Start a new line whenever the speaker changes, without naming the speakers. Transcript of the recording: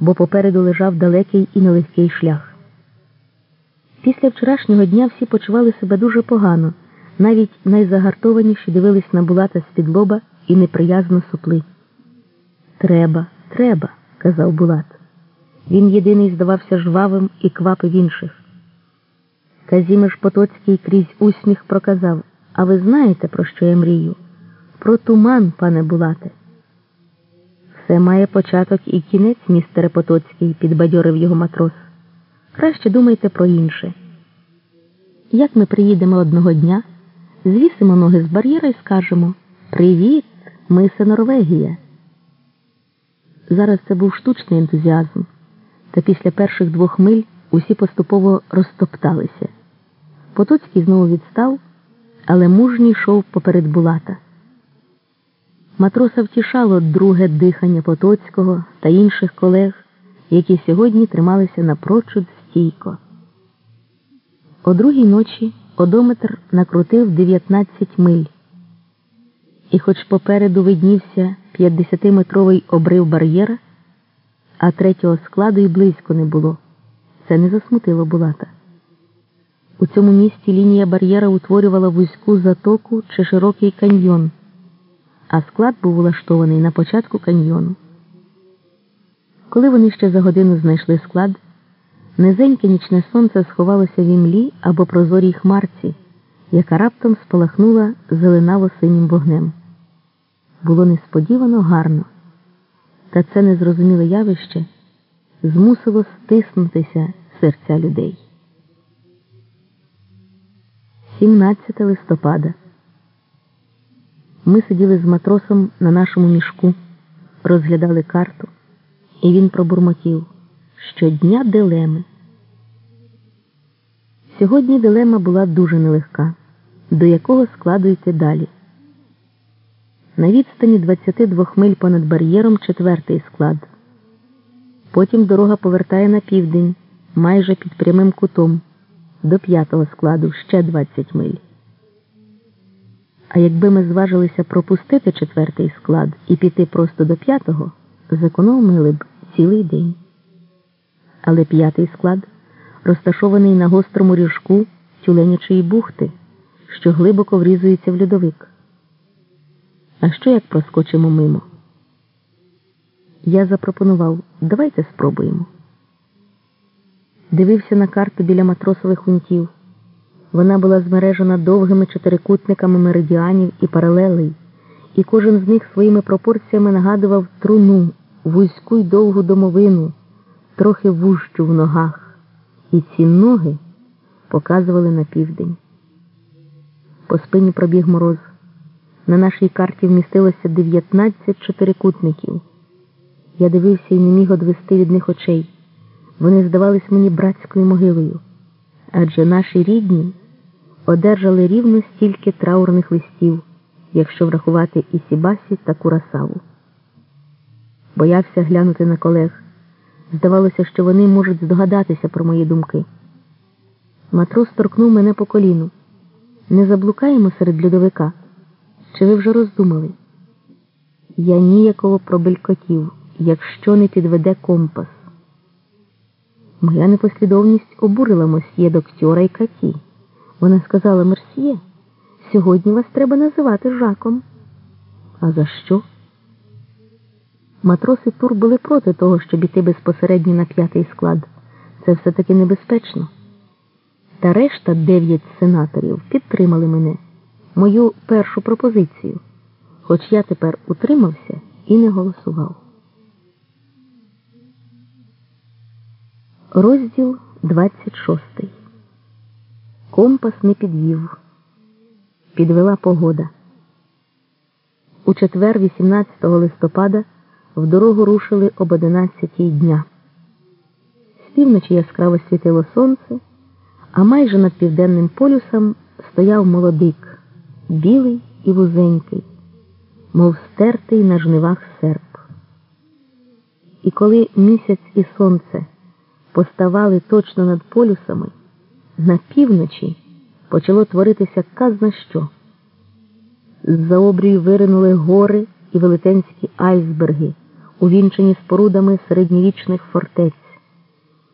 бо попереду лежав далекий і нелегкий шлях. Після вчорашнього дня всі почували себе дуже погано, навіть найзагартованіші дивились на Булата з-під лоба і неприязно сопли. Треба, треба, казав Булат. Він єдиний здавався жвавим і квапив інших. Казімеш Потоцький крізь усміх проказав А ви знаєте, про що я мрію? Про туман, пане Булате. Все має початок і кінець, містере Потоцький, підбадьорив його матрос. Краще думайте про інше. Як ми приїдемо одного дня, звісимо ноги з бар'єра і скажемо Привіт, ми Норвегія. Зараз це був штучний ентузіазм, та після перших двох миль усі поступово розтопталися. Потоцький знову відстав, але мужній йшов поперед Булата. Матроса втішало друге дихання Потоцького та інших колег, які сьогодні трималися напрочуд стійко. О другій ночі одометр накрутив 19 миль. І хоч попереду виднівся 50-метровий обрив бар'єра, а третього складу й близько не було. Це не засмутило Булата. У цьому місці лінія бар'єра утворювала вузьку затоку чи широкий каньйон, а склад був улаштований на початку каньйону. Коли вони ще за годину знайшли склад, низеньке нічне сонце сховалося в імлі або прозорій хмарці, яка раптом спалахнула зеленаво синім вогнем. Було несподівано гарно, та це незрозуміле явище змусило стиснутися серця людей. 17 листопада. Ми сиділи з матросом на нашому мішку, розглядали карту, і він пробурмотів щодня дилеми. Сьогодні дилема була дуже нелегка, до якого складу йти далі. На відстані 22 миль понад бар'єром четвертий склад. Потім дорога повертає на південь, майже під прямим кутом, до п'ятого складу ще 20 миль. А якби ми зважилися пропустити четвертий склад і піти просто до п'ятого, зекономили б цілий день. Але п'ятий склад розташований на гострому ріжку тюленячої бухти, що глибоко врізується в льодовик. А що як проскочимо мимо? Я запропонував давайте спробуємо. Дивився на карту біля матросових унтів. Вона була змережена довгими чотирикутниками меридіанів і паралелей, і кожен з них своїми пропорціями нагадував труну, вузьку й довгу домовину, трохи вущу в ногах, і ці ноги показували на південь. По спині пробіг мороз. На нашій карті вмістилося 19 чотирикутників. Я дивився і не міг одвести від них очей. Вони здавались мені братською могилою, адже наші рідні одержали рівно стільки траурних листів, якщо врахувати і Сібасі та Курасаву. Боявся глянути на колег. Здавалося, що вони можуть здогадатися про мої думки. Матрос торкнув мене по коліну. Не заблукаємо серед льодовика. Чи ви вже роздумали? Я ніяково пробелькотів, якщо не підведе компас. Моя непослідовність обурила мосьє доктора і каті. Вона сказала Мерсьє, сьогодні вас треба називати Жаком. А за що? Матроси Тур були проти того, щоб іти безпосередньо на п'ятий склад. Це все-таки небезпечно. Та решта дев'ять сенаторів підтримали мене, мою першу пропозицію, хоч я тепер утримався і не голосував. Розділ 26. Компас не підвів. Підвела погода. У четвер, 18 листопада, в дорогу рушили об 11 дня. З півночі яскраво світило сонце, а майже над південним полюсом стояв молодик, білий і вузенький, мов стертий на жнивах серп. І коли місяць і сонце поставали точно над полюсами, на півночі почало творитися казна що. З-за обрію виринули гори і велетенські айсберги, увінчені спорудами середньовічних фортець.